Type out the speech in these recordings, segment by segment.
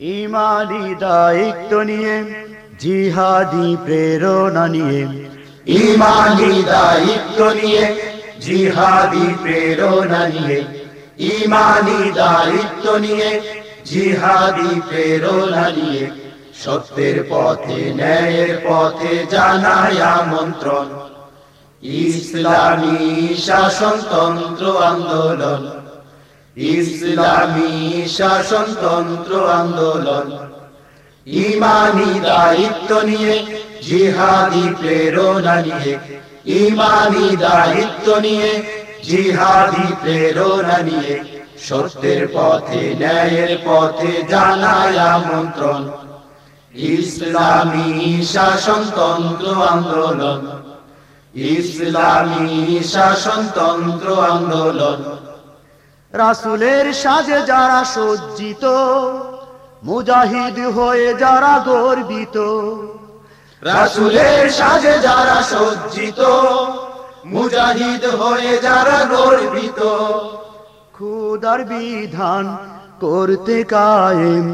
ইমানি দায়িত্ব নিয়ে, জিহাদি প্রেরণা নিয়ে। ইমানি দায়িত্ব নিয়ে, জিহাদি প্রেরণা নিয়ে। ইমানি দায়িত্ব নিয়ে, জিহাদি প্রেরণা নিয়ে। সত্যের পথে, ন্যায়ের পথে জানায় আমন্ত্রণ। ইসলামী শাসনতন্ত্র আন্দোলন। ইসলামী শাসনতন্ত্র আন্দোলন। ইমানি দায়িত্ব নিয়ে, জিহাদি প্রেরণা নিয়ে। ইমানি দায়িত্ব নিয়ে, জিহাদি প্রেরণা নিয়ে। সত্যের পথে, ন্যায়ের পথে জানায় আমন্ত্রণ। ইসলামী শাসনতন্ত্র আন্দোলন। ইসলামী শাসনতন্ত্র আন্দোলন। রাসুলের সাজে যারা সজ্জিত, মুজাহিদ হয়ে যারা গর্বিত, রাসুলের সাজে যারা সজ্জিত, মুজাহিদ হয়ে যারা গর্বিত। খুদার বিধান করতে কায়েম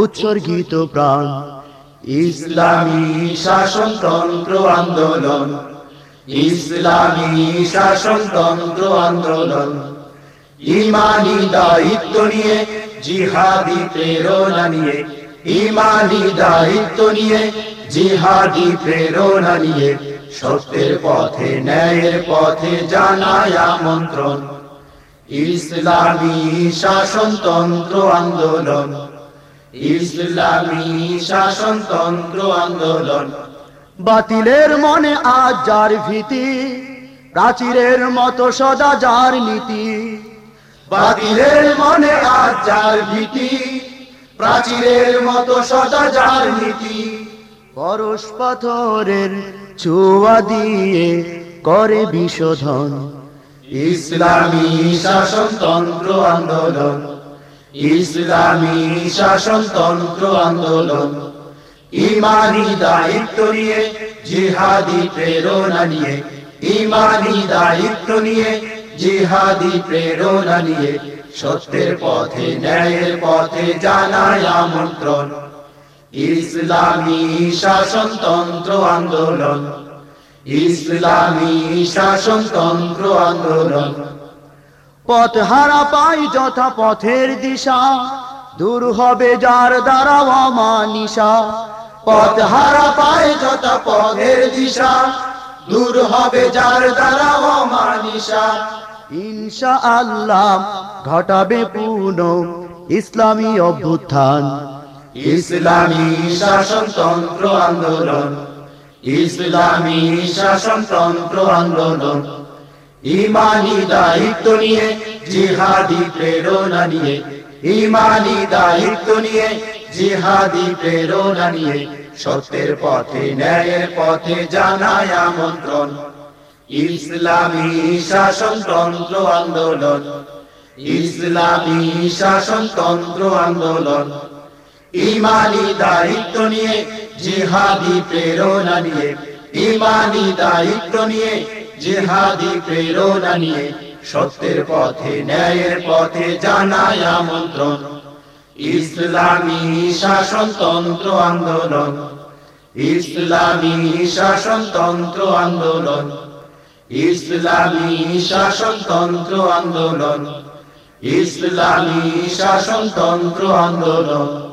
উৎসর্গিত প্রাণ, ইসলামী শাসনতন্ত্র আন্দোলন, ইসলামী শাসনতন্ত্র আন্দোলন। ইমানি দায়িত্ব নিয়ে, জিহাদি প্রেরণা নিয়ে, ইমানি দায়িত্ব নিয়ে, জিহাদি প্রেরণা নিয়ে, সত্যের পথে, ন্যায়ের পথে জানায় আমন্ত্রণ। ইসলামী শাসনতন্ত্র আন্দোলন। ইসলামী শাসনতন্ত্র আন্দোলন। বাতিলের মনে আজ যার ভীতি, প্রাচীরের মতো সদা যার নীতি। বাতিলের মনে আজ যার ভীতি, প্রাচীরের মতো সদা যার নীতি। পরশ পাথরের ছোঁয়া দিয়ে করে বিশোধন। ইসলামী শাসনতন্ত্র আন্দোলন। ইসলামী শাসনতন্ত্র আন্দোলন। ইমানি দায়িত্ব নিয়ে জিহাদি প্রেরণা নিয়ে, ইমানি দায়িত্ব নিয়ে জিহাদি প্রেরণা নিয়ে সত্যের পথে, ন্যায়ের পথে জানায় আমন্ত্রণ। ইসলামী শাসনতন্ত্র আন্দোলন। ইসলামী শাসনতন্ত্র আন্দোলন। পথ হারা পাই যথা পথের দিশা, দূর হবে যার দ্বারা অমানিসা পথ হারা পায় যত পথের দিশা, দূর হবে যার দ্বারা অমানিসা ইনশা আল্লাহ ঘটাবে পূর্ণ ইসলামী অভ্যুত্থান। ইসলামী শাসনতন্ত্র আন্দোলন। ইসলামী শাসনতন্ত্র আন্দোলন। ইমানি দায়িত্ব নিয়ে, জিহাদি প্রেরণা নিয়ে। ইমানি দায়িত্ব নিয়ে, জিহাদি প্রেরণা নিয়ে। সত্যের পথে, ন্যায়ের পথে জানায় আমন্ত্রণ। ইসলামী শাসনতন্ত্র আন্দোলন। ইসলামী শাসনতন্ত্র আন্দোলন। ইমানি দায়িত্ব নিয়ে জিহাদি প্রেরণা নিয়ে, ইমানি দায়িত্ব নিয়ে জিহাদি প্রেরণা নিয়ে, সত্যের পথে, ন্যায়ের পথে জানায় আমন্ত্রণ। ইসলামী শাসনতন্ত্র আন্দোলন। ইসলামী শাসনতন্ত্র আন্দোলন। ইসলামী শাসনতন্ত্র আন্দোলন। ইসলামী শাসনতন্ত্র আন্দোলন।